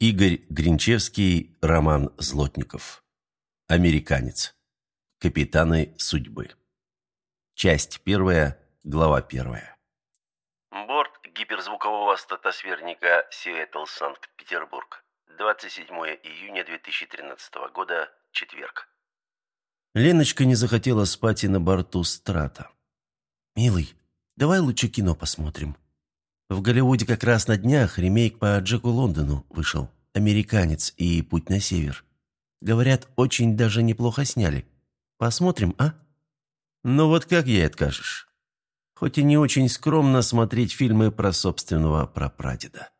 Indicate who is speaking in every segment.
Speaker 1: Игорь Гринчевский, Роман Злотников. Американец. Капитаны судьбы. Часть первая, глава первая.
Speaker 2: Борт гиперзвукового стратосферника Сиэтл, Санкт-Петербург. 27 июня 2013 года, четверг.
Speaker 1: Леночка не захотела спать и на борту Страта.
Speaker 3: «Милый, давай лучше кино посмотрим», в Голливуде как раз на днях ремейк по Джеку Лондону вышел. «Американец» и «Путь на север». Говорят, очень даже неплохо сняли. Посмотрим, а?
Speaker 1: Ну вот как ей откажешь? Хоть и не очень скромно смотреть фильмы про собственного прапрадеда.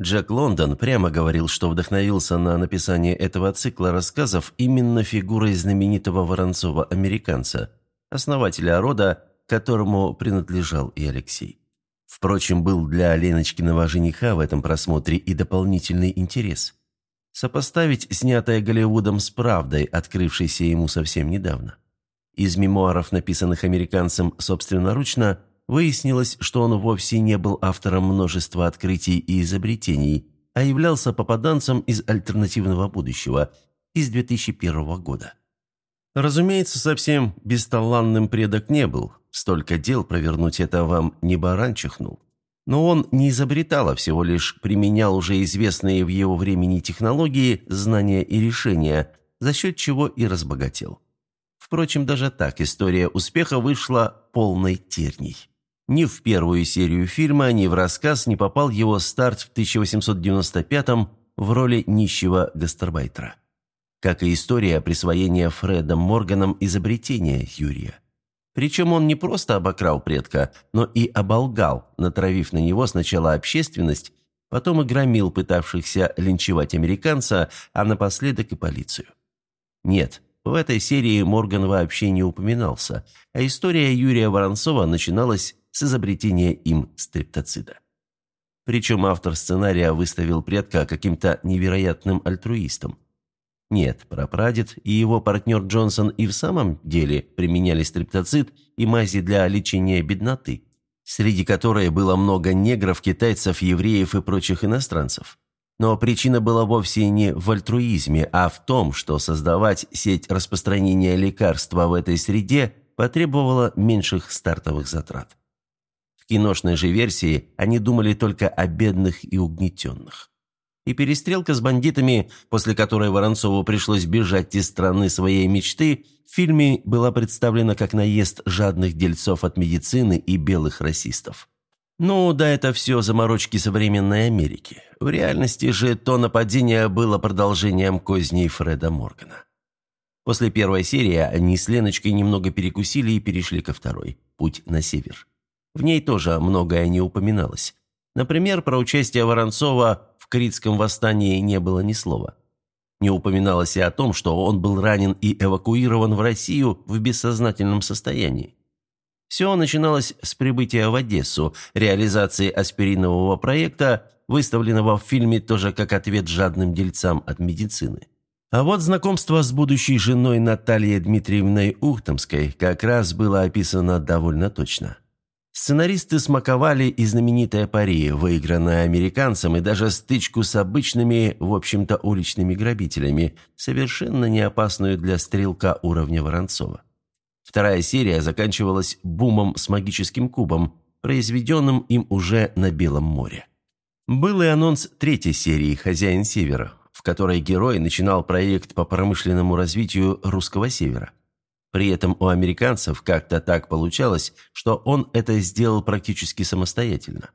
Speaker 1: Джек Лондон прямо говорил, что вдохновился на написание этого цикла рассказов именно фигурой знаменитого Воронцова-американца, основателя рода, которому принадлежал и Алексей. Впрочем, был для Леночкиного жениха в этом просмотре и дополнительный интерес. Сопоставить снятое Голливудом с правдой, открывшейся ему совсем недавно. Из мемуаров, написанных американцем собственноручно, выяснилось, что он вовсе не был автором множества открытий и изобретений, а являлся попаданцем из альтернативного будущего, из 2001 года. Разумеется, совсем бесталанным предок не был, Столько дел провернуть это вам не баран чихнул. Но он не изобретал, а всего лишь применял уже известные в его времени технологии, знания и решения, за счет чего и разбогател. Впрочем, даже так история успеха вышла полной терней. Ни в первую серию фильма, ни в рассказ не попал его старт в 1895-м в роли нищего гастарбайтера. Как и история присвоения Фредом Морганом изобретения Юрия. Причем он не просто обокрал предка, но и оболгал, натравив на него сначала общественность, потом и громил пытавшихся линчевать американца, а напоследок и полицию. Нет, в этой серии Морган вообще не упоминался, а история Юрия Воронцова начиналась с изобретения им стриптоцида. Причем автор сценария выставил предка каким-то невероятным альтруистом – нет, прапрадед и его партнер Джонсон и в самом деле применяли стриптоцит и мази для лечения бедноты, среди которой было много негров, китайцев, евреев и прочих иностранцев. Но причина была вовсе не в альтруизме, а в том, что создавать сеть распространения лекарства в этой среде потребовало меньших стартовых затрат. В киношной же версии они думали только о бедных и угнетенных и перестрелка с бандитами, после которой Воронцову пришлось бежать из страны своей мечты, в фильме была представлена как наезд жадных дельцов от медицины и белых расистов. Ну, да это все заморочки современной Америки. В реальности же то нападение было продолжением козней Фреда Моргана. После первой серии они с Леночкой немного перекусили и перешли ко второй – «Путь на север». В ней тоже многое не упоминалось. Например, про участие Воронцова Критском восстании не было ни слова. Не упоминалось и о том, что он был ранен и эвакуирован в Россию в бессознательном состоянии. Все начиналось с прибытия в Одессу, реализации аспиринового проекта, выставленного в фильме тоже как ответ жадным дельцам от медицины. А вот знакомство с будущей женой Натальей Дмитриевной Ухтомской как раз было описано довольно точно. Сценаристы смаковали и знаменитое пари, выигранное американцем, и даже стычку с обычными, в общем-то, уличными грабителями, совершенно не опасную для стрелка уровня Воронцова. Вторая серия заканчивалась бумом с магическим кубом, произведенным им уже на Белом море. Был и анонс третьей серии «Хозяин Севера», в которой герой начинал проект по промышленному развитию русского севера. При этом у американцев как-то так получалось, что он это сделал практически самостоятельно.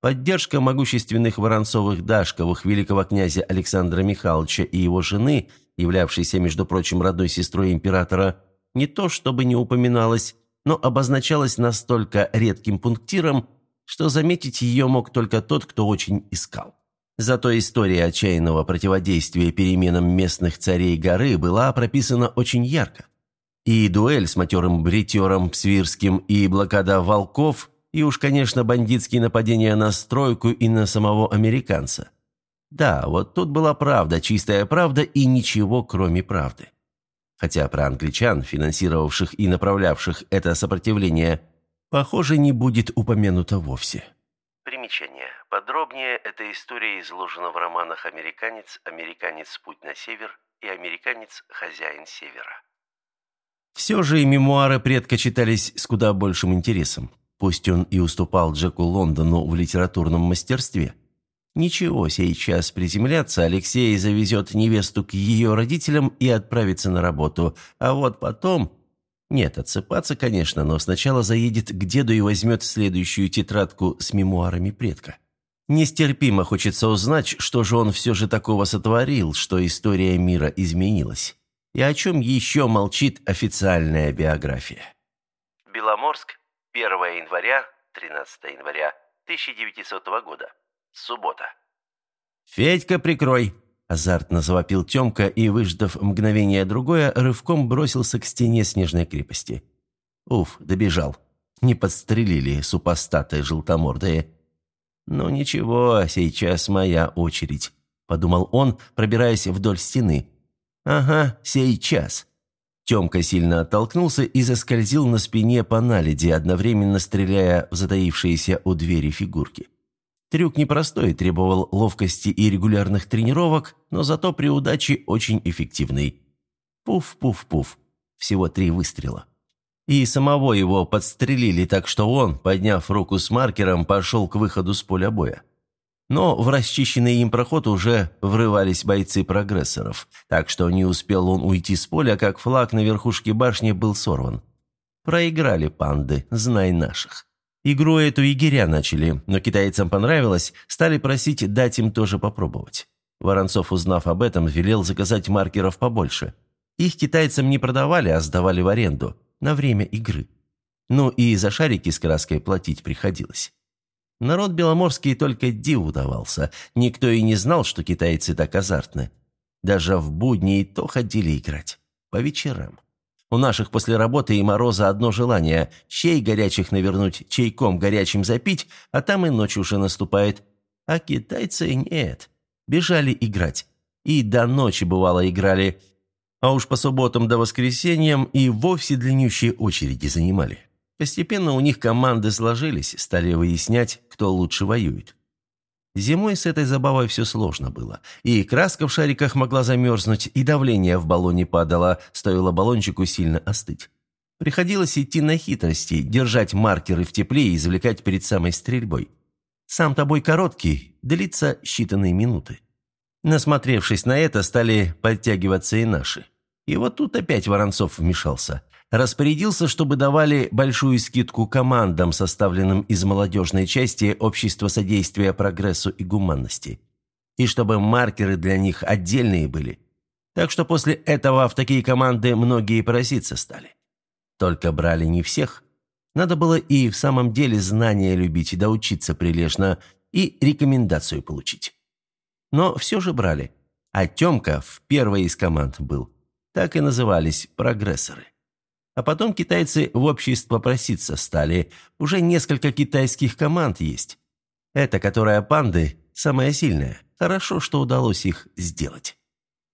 Speaker 1: Поддержка могущественных Воронцовых-Дашковых великого князя Александра Михайловича и его жены, являвшейся, между прочим, родной сестрой императора, не то чтобы не упоминалась, но обозначалась настолько редким пунктиром, что заметить ее мог только тот, кто очень искал. Зато история отчаянного противодействия переменам местных царей горы была прописана очень ярко. И дуэль с матерым бритером Свирским, и блокада волков, и уж, конечно, бандитские нападения на стройку и на самого американца. Да, вот тут была правда, чистая правда и ничего, кроме правды. Хотя про англичан, финансировавших и направлявших это сопротивление, похоже, не будет упомянуто вовсе.
Speaker 2: Примечание. Подробнее эта история изложена в романах «Американец», «Американец. Путь на север» и «Американец. Хозяин севера».
Speaker 1: Все же и мемуары предка читались с куда большим интересом. Пусть он и уступал Джеку Лондону в литературном мастерстве. Ничего, сейчас приземляться, Алексей завезет невесту к ее родителям и отправится на работу. А вот потом... Нет, отсыпаться, конечно, но сначала заедет к деду и возьмет следующую тетрадку с мемуарами предка. Нестерпимо хочется узнать, что же он все же такого сотворил, что история мира изменилась. И о чем еще молчит официальная биография.
Speaker 2: Беломорск, 1 января, 13 января 1900 года. Суббота.
Speaker 1: «Федька, прикрой!» – азартно завопил Темка и, выждав мгновение другое, рывком бросился к стене снежной крепости. Уф, добежал. Не подстрелили супостаты желтомордые. «Ну ничего, сейчас моя очередь», – подумал он, пробираясь вдоль стены. «Ага, сейчас». Темка сильно оттолкнулся и заскользил на спине по наледи, одновременно стреляя в затаившиеся у двери фигурки. Трюк непростой, требовал ловкости и регулярных тренировок, но зато при удаче очень эффективный. Пуф-пуф-пуф. Всего три выстрела. И самого его подстрелили так, что он, подняв руку с маркером, пошел к выходу с поля боя. Но в расчищенный им проход уже врывались бойцы прогрессоров, так что не успел он уйти с поля, как флаг на верхушке башни был сорван. Проиграли панды, знай наших. Игру эту егеря начали, но китайцам понравилось, стали просить дать им тоже попробовать. Воронцов, узнав об этом, велел заказать маркеров побольше. Их китайцам не продавали, а сдавали в аренду, на время игры. Ну и за шарики с краской платить приходилось. Народ беломорский только диву давался. Никто и не знал, что китайцы так азартны. Даже в будни и то ходили играть. По вечерам. У наших после работы и мороза одно желание – чей горячих навернуть, чайком горячим запить, а там и ночь уже наступает. А китайцы нет. Бежали играть. И до ночи, бывало, играли. А уж по субботам до воскресеньям и вовсе длиннющие очереди занимали. Постепенно у них команды сложились, стали выяснять, кто лучше воюет. Зимой с этой забавой все сложно было. И краска в шариках могла замерзнуть, и давление в баллоне падало, стоило баллончику сильно остыть. Приходилось идти на хитрости, держать маркеры в тепле и извлекать перед самой стрельбой. Сам тобой короткий, длится считанные минуты. Насмотревшись на это, стали подтягиваться и наши. И вот тут опять Воронцов вмешался распорядился, чтобы давали большую скидку командам, составленным из молодежной части Общества содействия прогрессу и гуманности, и чтобы маркеры для них отдельные были. Так что после этого в такие команды многие проситься стали. Только брали не всех. Надо было и в самом деле знания любить, и доучиться прилежно, и рекомендацию получить. Но все же брали. А Темка в первой из команд был. Так и назывались прогрессоры. А потом китайцы в общество проситься стали. Уже несколько китайских команд есть. Эта, которая панды, самая сильная. Хорошо, что удалось их сделать.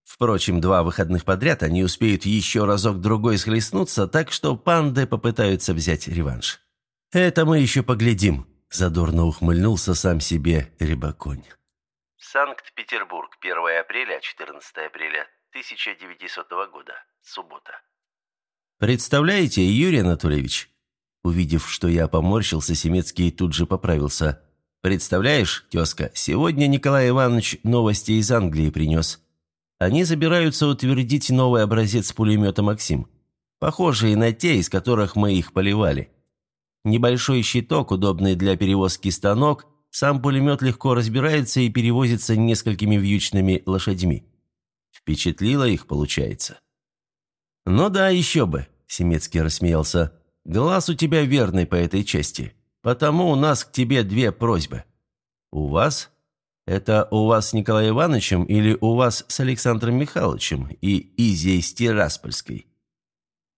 Speaker 1: Впрочем, два выходных подряд они успеют еще разок-другой схлестнуться, так что панды попытаются взять реванш. «Это мы еще поглядим», – задорно ухмыльнулся сам себе Рябоконь.
Speaker 2: Санкт-Петербург, 1 апреля, 14 апреля 1900 года, суббота.
Speaker 1: «Представляете, Юрий Анатольевич?» Увидев, что я поморщился, Семецкий тут же поправился. «Представляешь, тезка, сегодня Николай Иванович новости из Англии принес. Они забираются утвердить новый образец пулемета «Максим», похожие на те, из которых мы их поливали. Небольшой щиток, удобный для перевозки станок, сам пулемет легко разбирается и перевозится несколькими вьючными лошадьми. Впечатлило их, получается. «Ну да, еще бы. Семецкий рассмеялся. «Глаз у тебя верный по этой части. Потому у нас к тебе две просьбы». «У вас? Это у вас с Николаем Ивановичем или у вас с Александром Михайловичем и Изей Стираспольской?»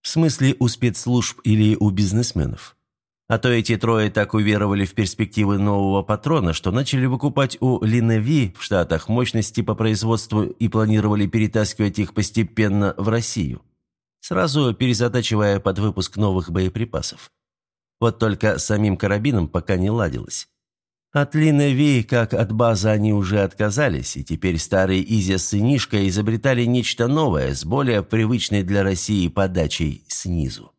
Speaker 1: «В смысле у спецслужб или у бизнесменов?» А то эти трое так уверовали в перспективы нового патрона, что начали выкупать у Линеви в Штатах мощности по производству и планировали перетаскивать их постепенно в Россию сразу перезадачивая под выпуск новых боеприпасов. Вот только самим карабином пока не ладилось. От Линеви, как от базы, они уже отказались, и теперь старый Изя с сынишкой изобретали нечто новое, с более привычной для России подачей снизу.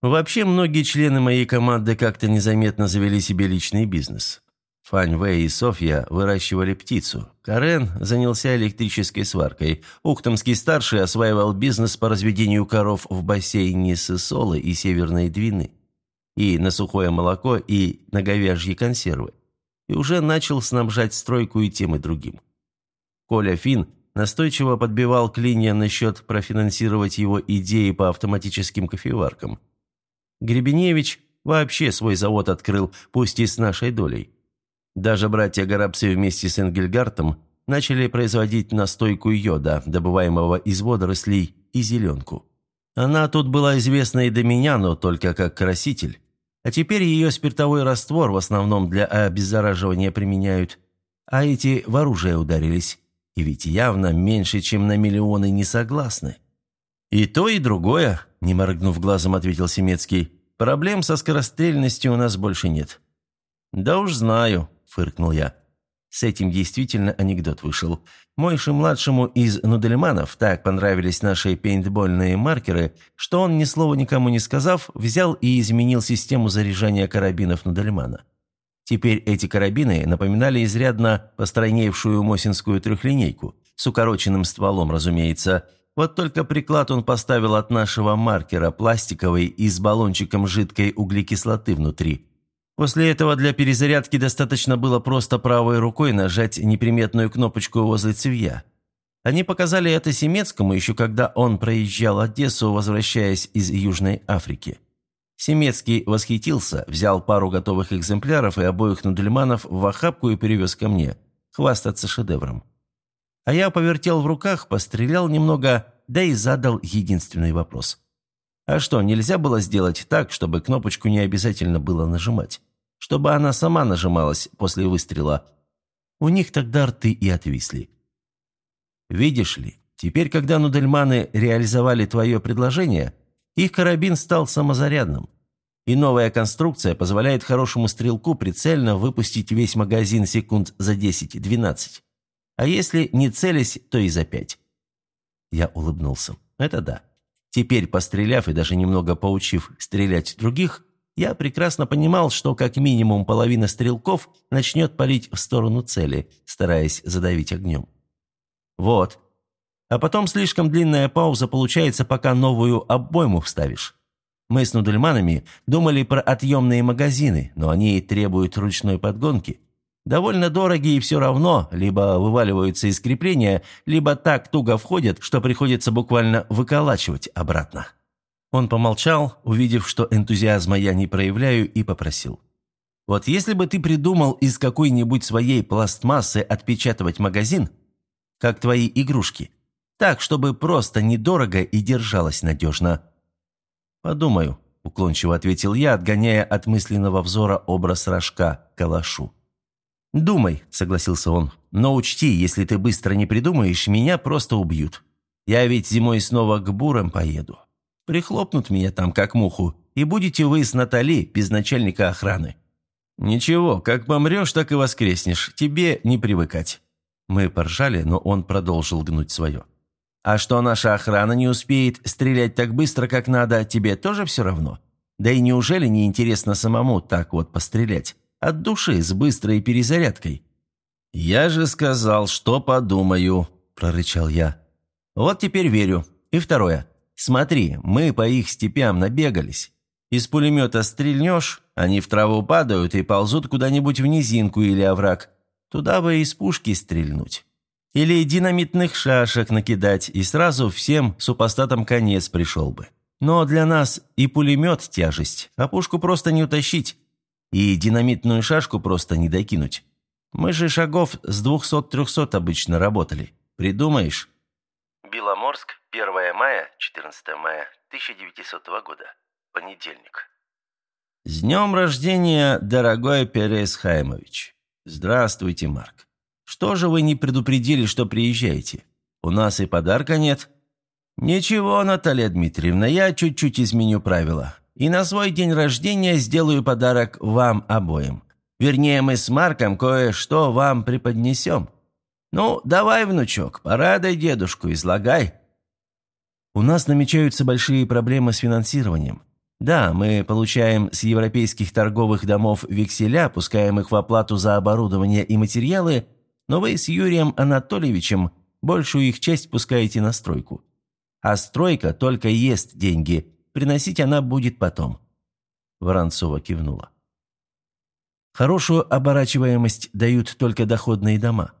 Speaker 1: Вообще, многие члены моей команды как-то незаметно завели себе личный бизнес. Фань Вэй и Софья выращивали птицу. Карен занялся электрической сваркой. Ухтомский-старший осваивал бизнес по разведению коров в бассейне Сысолы и Северной Двины. И на сухое молоко, и на говяжьи консервы. И уже начал снабжать стройку и тем и другим. Коля Фин настойчиво подбивал клинья насчет профинансировать его идеи по автоматическим кофеваркам. Гребеневич вообще свой завод открыл, пусть и с нашей долей. Даже братья Горобцы вместе с Энгельгартом начали производить настойку йода, добываемого из водорослей, и зеленку. Она тут была известна и до меня, но только как краситель. А теперь ее спиртовой раствор в основном для обеззараживания применяют. А эти в оружие ударились. И ведь явно меньше, чем на миллионы не согласны. «И то, и другое», – не моргнув глазом, ответил Семецкий. «Проблем со скорострельностью у нас больше нет». «Да уж знаю», фыркнул я. С этим действительно анекдот вышел. Мойше-младшему из Нудельманов так понравились наши пейнтбольные маркеры, что он, ни слова никому не сказав, взял и изменил систему заряжания карабинов Нудельмана. Теперь эти карабины напоминали изрядно постройневшую мосинскую трехлинейку, с укороченным стволом, разумеется. Вот только приклад он поставил от нашего маркера пластиковый и с баллончиком жидкой углекислоты внутри – После этого для перезарядки достаточно было просто правой рукой нажать неприметную кнопочку возле цевья. Они показали это Семецкому еще когда он проезжал Одессу, возвращаясь из Южной Африки. Семецкий восхитился, взял пару готовых экземпляров и обоих нудельманов в охапку и перевез ко мне, хвастаться шедевром. А я повертел в руках, пострелял немного, да и задал единственный вопрос – а что, нельзя было сделать так, чтобы кнопочку не обязательно было нажимать? Чтобы она сама нажималась после выстрела? У них тогда рты и отвисли. Видишь ли, теперь, когда Нудельманы реализовали твое предложение, их карабин стал самозарядным. И новая конструкция позволяет хорошему стрелку прицельно выпустить весь магазин секунд за 10-12. А если не целясь, то и за 5. Я улыбнулся. Это да. Теперь, постреляв и даже немного поучив стрелять других, я прекрасно понимал, что как минимум половина стрелков начнет палить в сторону цели, стараясь задавить огнем. Вот. А потом слишком длинная пауза получается, пока новую обойму вставишь. Мы с нудельманами думали про отъемные магазины, но они требуют ручной подгонки. Довольно дорогие и все равно, либо вываливаются из крепления, либо так туго входят, что приходится буквально выколачивать обратно. Он помолчал, увидев, что энтузиазма я не проявляю, и попросил. «Вот если бы ты придумал из какой-нибудь своей пластмассы отпечатывать магазин, как твои игрушки, так, чтобы просто недорого и держалось надежно». «Подумаю», — уклончиво ответил я, отгоняя от мысленного взора образ рожка калашу. «Думай», — согласился он. «Но учти, если ты быстро не придумаешь, меня просто убьют. Я ведь зимой снова к бурам поеду. Прихлопнут меня там, как муху, и будете вы с Натали без начальника охраны». «Ничего, как помрешь, так и воскреснешь. Тебе не привыкать». Мы поржали, но он продолжил гнуть свое. «А что наша охрана не успеет стрелять так быстро, как надо, тебе тоже все равно? Да и неужели не интересно самому так вот пострелять?» От души, с быстрой перезарядкой. «Я же сказал, что подумаю», – прорычал я. «Вот теперь верю. И второе. Смотри, мы по их степям набегались. Из пулемета стрельнешь, они в траву падают и ползут куда-нибудь в низинку или овраг. Туда бы из пушки стрельнуть. Или динамитных шашек накидать, и сразу всем супостатам конец пришел бы. Но для нас и пулемет тяжесть, а пушку просто не утащить. И динамитную шашку просто не докинуть. Мы же шагов с двухсот-трехсот обычно работали. Придумаешь?»
Speaker 2: Беломорск, 1 мая, 14 мая 1900 года. Понедельник.
Speaker 1: «С днем рождения, дорогой Перес Хаймович! Здравствуйте, Марк. Что же вы не предупредили, что приезжаете? У нас и подарка нет?» «Ничего, Наталья Дмитриевна, я чуть-чуть изменю правила. И на свой день рождения сделаю подарок вам обоим.
Speaker 3: Вернее, мы с Марком кое-что вам преподнесем. Ну, давай, внучок, порадуй дедушку, излагай». У нас намечаются большие проблемы с финансированием. Да, мы получаем с европейских торговых домов векселя, пускаем их в оплату за оборудование и материалы, но вы с Юрием Анатольевичем большую их часть пускаете на стройку. А стройка только ест деньги, приносить она будет потом. Воронцова кивнула. Хорошую оборачиваемость дают только доходные дома.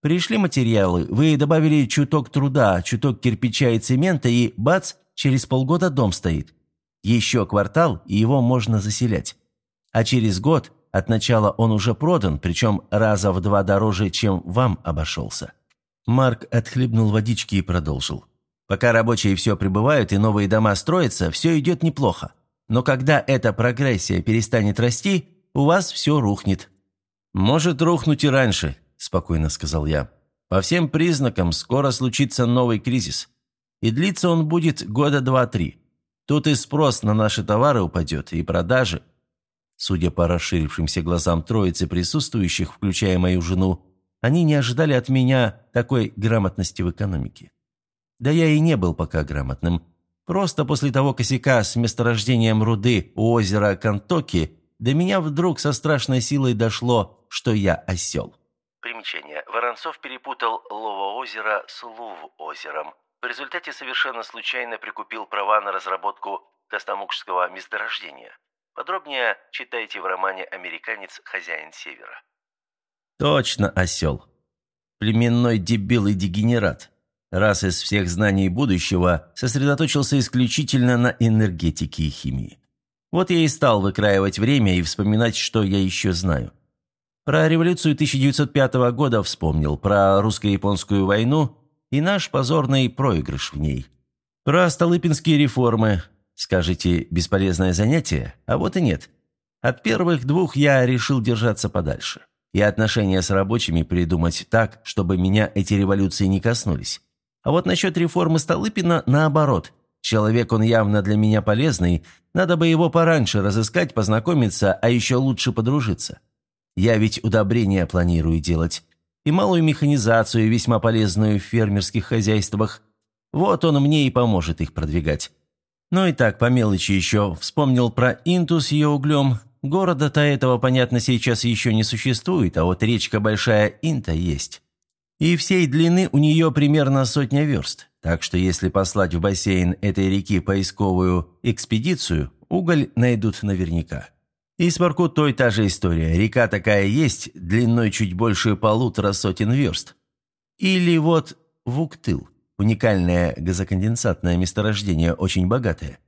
Speaker 3: Пришли материалы, вы добавили чуток труда, чуток кирпича и цемента, и бац, через полгода дом стоит. Еще квартал, и его можно заселять. А через год от начала он уже продан, причем раза в два дороже, чем вам обошелся. Марк отхлебнул водички и продолжил. Пока рабочие все прибывают и новые дома строятся, все идет неплохо. Но когда эта прогрессия перестанет расти, у вас все рухнет». «Может рухнуть и раньше», – спокойно сказал я. «По всем признакам скоро случится новый кризис. И длиться он будет года два-три. Тут и спрос на наши товары упадет, и продажи». Судя по расширившимся глазам троицы присутствующих, включая мою жену, они не ожидали от меня такой грамотности в экономике. Да я и не был пока грамотным. Просто после того косяка с месторождением руды у озера Кантоки до меня вдруг со страшной силой дошло, что я осел.
Speaker 2: Примечание. Воронцов перепутал Лово-озеро с Лув-озером. В результате совершенно случайно прикупил права на разработку Костомукшского месторождения. Подробнее читайте в романе «Американец. Хозяин Севера».
Speaker 3: Точно осел. Племенной дебил и дегенерат. Раз из всех знаний будущего сосредоточился исключительно на энергетике и химии. Вот я и стал выкраивать время и вспоминать, что я еще знаю. Про революцию 1905 года вспомнил, про русско-японскую войну и наш позорный проигрыш в ней. Про столыпинские реформы. Скажете, бесполезное занятие? А вот и нет. От первых двух я решил держаться подальше. И отношения с рабочими придумать так, чтобы меня эти революции не коснулись. А вот насчет реформы Столыпина наоборот. Человек он явно для меня полезный, надо бы его пораньше разыскать, познакомиться, а еще лучше подружиться. Я ведь удобрения планирую делать. И малую механизацию, весьма полезную в фермерских хозяйствах. Вот он мне и поможет их продвигать. Ну и так, по мелочи еще, вспомнил про Инту с ее углем. Города-то этого, понятно, сейчас еще не существует, а вот речка Большая Инта есть. И всей длины у нее примерно сотня верст. Так что если послать в бассейн этой реки поисковую экспедицию, уголь найдут наверняка. И с Воркутой та же история. Река такая есть, длиной чуть больше полутора сотен верст. Или вот Вуктыл. Уникальное газоконденсатное месторождение, очень богатое.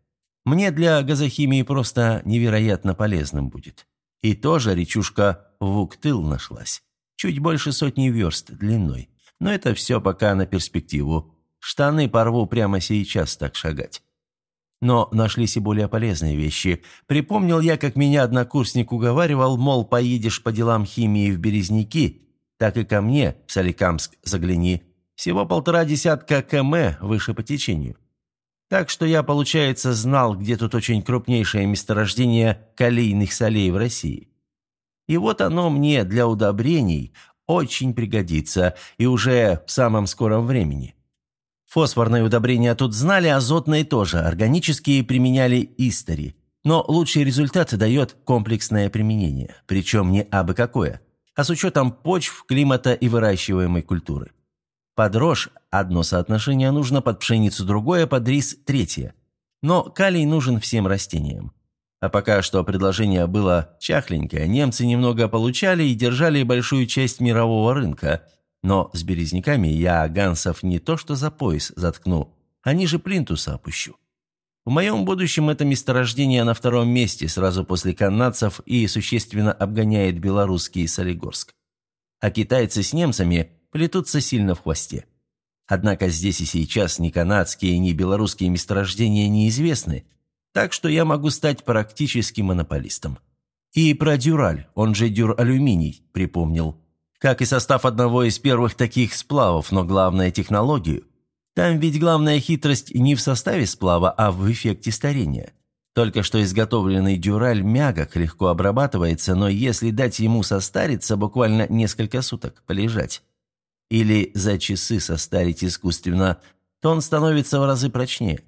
Speaker 3: Мне для газохимии просто невероятно полезным будет. И тоже речушка Вуктыл нашлась. Чуть больше сотни верст длиной. Но это все пока на перспективу. Штаны порву прямо сейчас так шагать. Но нашлись и более полезные вещи. Припомнил я, как меня однокурсник уговаривал, мол, поедешь по делам химии в Березники, так и ко мне, в Соликамск, загляни. Всего полтора десятка км выше по течению. Так что я, получается, знал, где тут очень крупнейшее месторождение калийных солей в России. И вот оно мне для удобрений очень пригодится, и уже в самом скором времени. Фосфорные удобрения тут знали, азотные тоже, органические применяли истори. Но лучший результат дает комплексное применение, причем не абы какое, а с учетом почв, климата и выращиваемой культуры. Под рожь одно соотношение нужно, под пшеницу другое, под рис третье. Но калий нужен всем растениям. А пока что предложение было чахленькое, немцы немного получали и держали большую часть мирового рынка. Но с березняками я гансов не то что за пояс заткну, а ниже плинтуса опущу. В моем будущем это месторождение на втором месте, сразу после канадцев, и существенно обгоняет белорусский Солигорск. А китайцы с немцами плетутся сильно в хвосте. Однако здесь и сейчас ни канадские, ни белорусские месторождения неизвестны – так что я могу стать практически монополистом. И про дюраль, он же дюралюминий, припомнил. Как и состав одного из первых таких сплавов, но главная технологию. Там ведь главная хитрость не в составе сплава, а в эффекте старения.
Speaker 1: Только что изготовленный дюраль мягок, легко обрабатывается, но если дать ему состариться, буквально несколько суток полежать, или за часы состарить искусственно, то он становится в разы прочнее.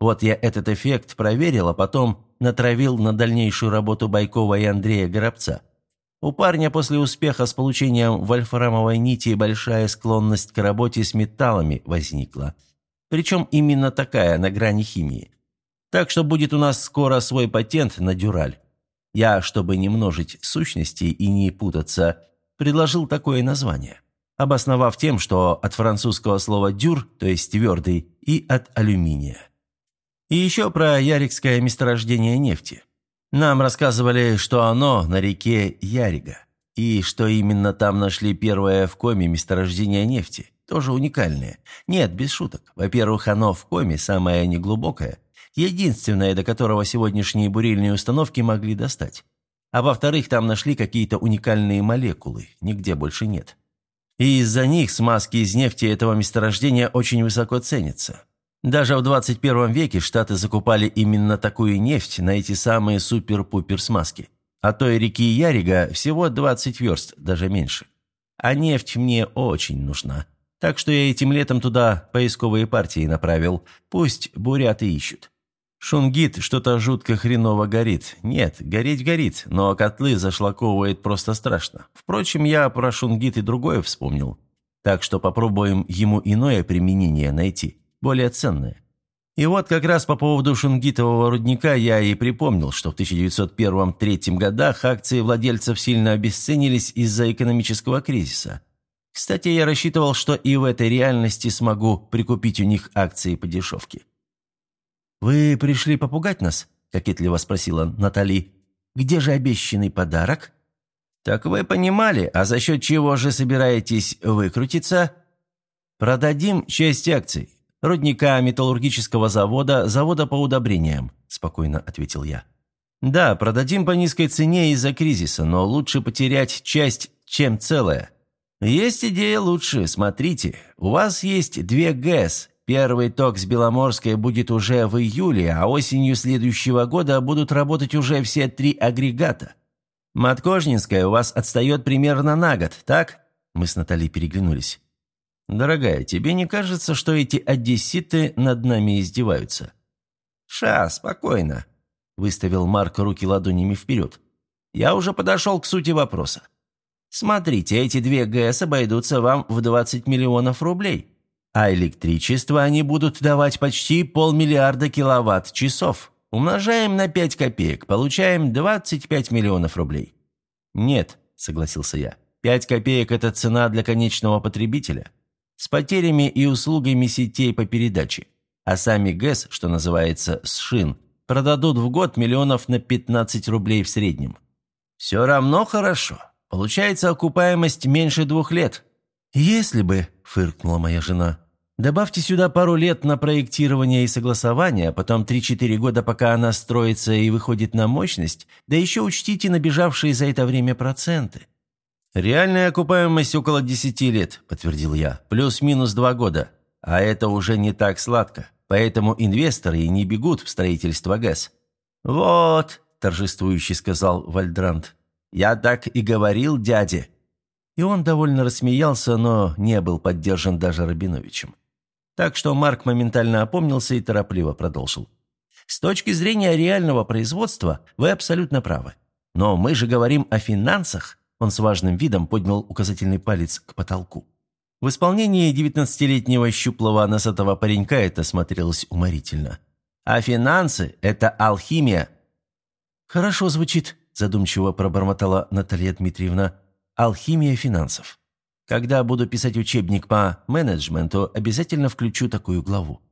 Speaker 1: Вот я этот эффект проверил, а потом натравил на дальнейшую работу Байкова и Андрея Горобца. У парня после успеха с получением вольфрамовой нити большая склонность к работе с металлами возникла. Причем именно такая, на грани химии. Так что будет у нас скоро свой патент на дюраль. Я, чтобы не множить сущностей и не путаться, предложил такое название, обосновав тем, что от французского слова «дюр», то есть «твердый», и от алюминия. И еще про ярикское месторождение нефти. Нам рассказывали, что оно на реке Ярига, и что именно там нашли первое в коме месторождение нефти, тоже уникальное. Нет, без шуток. Во-первых, оно в коме самое неглубокое, единственное, до которого сегодняшние бурильные установки могли достать. А во-вторых, там нашли какие-то уникальные молекулы, нигде больше нет. И из-за них смазки из нефти этого месторождения очень высоко ценятся. Даже в 21 веке Штаты закупали именно такую нефть на эти самые супер-пупер смазки. А той реки Ярига всего 20 верст, даже меньше. А нефть мне очень нужна. Так что я этим летом туда поисковые партии направил. Пусть буряты ищут. Шунгит что-то жутко хреново горит. Нет, гореть горит, но котлы зашлаковывает просто страшно. Впрочем, я про шунгит и другое вспомнил. Так что попробуем ему иное применение найти более ценное. И вот как раз по поводу шунгитового рудника я и припомнил, что в 1901-1903 годах акции владельцев сильно обесценились из-за экономического кризиса. Кстати, я рассчитывал, что и в этой реальности смогу прикупить у них акции по дешевке. «Вы пришли попугать нас?» – кокетливо спросила Натали. «Где же обещанный подарок?» «Так вы понимали, а за счет чего же собираетесь выкрутиться?» «Продадим часть акций. «Рудника, металлургического завода, завода по удобрениям», – спокойно ответил я. «Да, продадим по низкой цене из-за кризиса, но лучше потерять часть, чем целое. Есть идея лучше, смотрите. У вас есть две ГЭС. Первый ток с Беломорской будет уже в июле, а осенью следующего года будут работать уже все три агрегата. Маткожнинская у вас отстает примерно на год, так?» Мы с Натальей переглянулись. «Дорогая, тебе не кажется, что эти одесситы над нами издеваются?» «Ша, спокойно», – выставил Марк руки ладонями вперед. «Я уже подошел к сути вопроса. Смотрите, эти две ГЭС обойдутся вам в 20 миллионов рублей, а электричество они будут давать почти полмиллиарда киловатт-часов. Умножаем на 5 копеек, получаем 25 миллионов рублей». «Нет», – согласился я, – «5 копеек – это цена для конечного потребителя» с потерями и услугами сетей по передаче. А сами ГЭС, что называется, с шин, продадут в год миллионов на 15 рублей в среднем. Все равно хорошо. Получается окупаемость меньше двух лет. «Если бы», – фыркнула моя жена, – «добавьте сюда пару лет на проектирование и согласование, а потом 3-4 года, пока она строится и выходит на мощность, да еще учтите набежавшие за это время проценты. «Реальная окупаемость около десяти лет», – подтвердил я, – «плюс-минус два года. А это уже не так сладко, поэтому инвесторы и не бегут в строительство ГЭС». «Вот», – торжествующе сказал Вальдрант, – «я так и говорил дяде». И он довольно рассмеялся, но не был поддержан даже Рабиновичем. Так что Марк моментально опомнился и торопливо продолжил. «С точки зрения реального производства вы абсолютно правы. Но мы же говорим о финансах, он с важным видом поднял указательный палец к потолку. В исполнении девятнадцатилетнего щуплого носатого паренька это смотрелось уморительно. «А финансы – это алхимия». «Хорошо звучит», – задумчиво пробормотала Наталья Дмитриевна. «Алхимия финансов. Когда буду писать учебник по менеджменту, обязательно включу такую главу.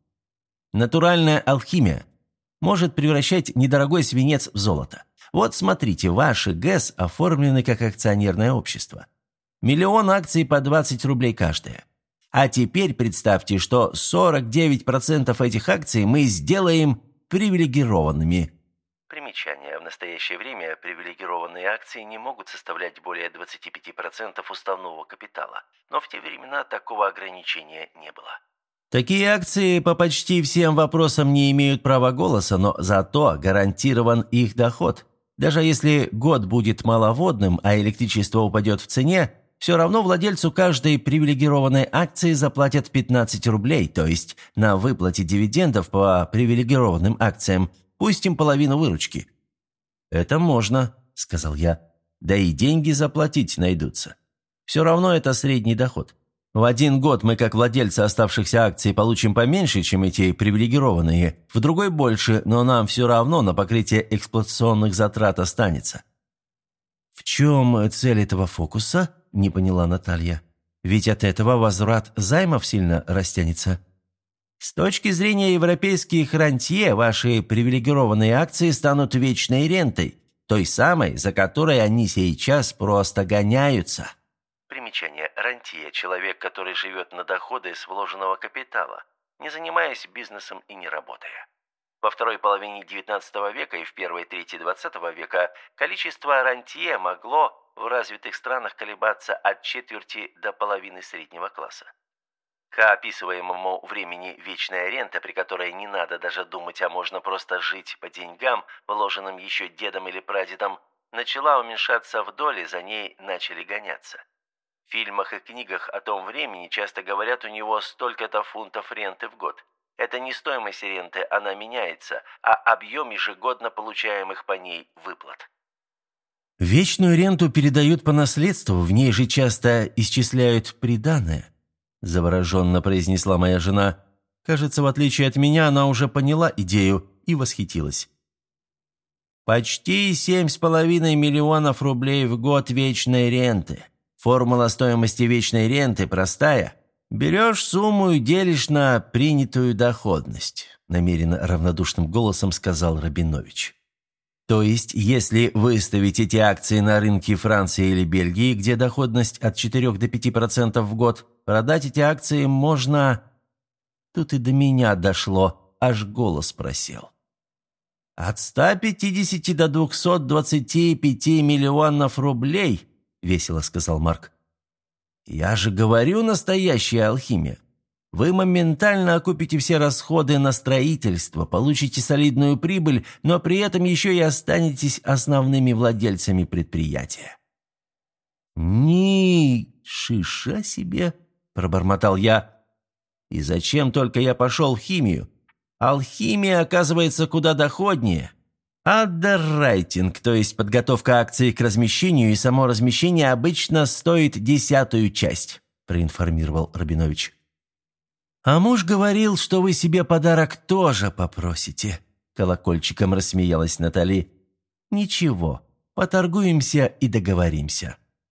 Speaker 1: Натуральная алхимия может превращать недорогой свинец в золото. Вот смотрите, ваши ГЭС оформлены как акционерное общество. Миллион акций по 20 рублей каждая. А теперь представьте, что 49% этих акций мы сделаем привилегированными.
Speaker 2: Примечание. В настоящее время привилегированные акции не могут составлять более 25% уставного капитала, но в те времена такого ограничения не было.
Speaker 1: Такие акции по почти всем вопросам не имеют права голоса, но зато гарантирован их доход. Даже если год будет маловодным, а электричество упадет в цене, все равно владельцу каждой привилегированной акции заплатят 15 рублей, то есть на выплате дивидендов по привилегированным акциям пустим половину выручки. «Это можно», — сказал я. «Да и деньги заплатить найдутся. Все равно это средний доход. В один год мы, как владельцы оставшихся акций, получим поменьше, чем эти привилегированные, в другой больше, но нам все равно на покрытие эксплуатационных затрат останется». «В чем цель этого фокуса?» – не поняла Наталья. «Ведь от этого возврат займов сильно растянется». «С точки зрения европейских рантье, ваши привилегированные акции станут вечной рентой, той самой, за которой они сейчас просто гоняются».
Speaker 2: Примечание. Рантье – человек, который живет на доходы с вложенного капитала, не занимаясь бизнесом и не работая. Во второй половине XIX века и в первой трети XX века количество рантье могло в развитых странах колебаться от четверти до половины среднего класса. К описываемому времени вечная рента, при которой не надо даже думать, а можно просто жить по деньгам, вложенным еще дедом или прадедом, начала уменьшаться в доле, за ней начали гоняться. В фильмах и книгах о том времени часто говорят у него столько-то фунтов ренты в год. Это не стоимость ренты, она меняется, а объем ежегодно получаемых по ней выплат.
Speaker 1: «Вечную ренту передают по наследству, в ней же часто исчисляют приданое», – завороженно произнесла моя жена. Кажется, в отличие от меня, она уже поняла идею и восхитилась. «Почти семь с половиной миллионов рублей в год вечной ренты. Формула стоимости вечной ренты простая. Берешь сумму и делишь на принятую доходность», – намеренно равнодушным голосом сказал Рабинович. То есть, если выставить эти акции на рынке Франции или Бельгии, где доходность от 4 до 5% в год, продать эти акции можно... Тут и до меня дошло, аж голос просел. От 150 до 225 миллионов рублей, весело сказал Марк. Я же говорю, настоящая алхимия. Вы моментально окупите все расходы на строительство, получите солидную прибыль, но при этом еще и останетесь основными владельцами предприятия». «Ни шиша себе!» – пробормотал я. «И зачем только я пошел в химию? Алхимия, оказывается, куда доходнее. Аддеррайтинг, то есть подготовка акций к размещению и само размещение обычно стоит десятую часть», – проинформировал Рабинович. «А муж говорил, что вы себе подарок тоже попросите», – колокольчиком рассмеялась Натали. «Ничего, поторгуемся и договоримся».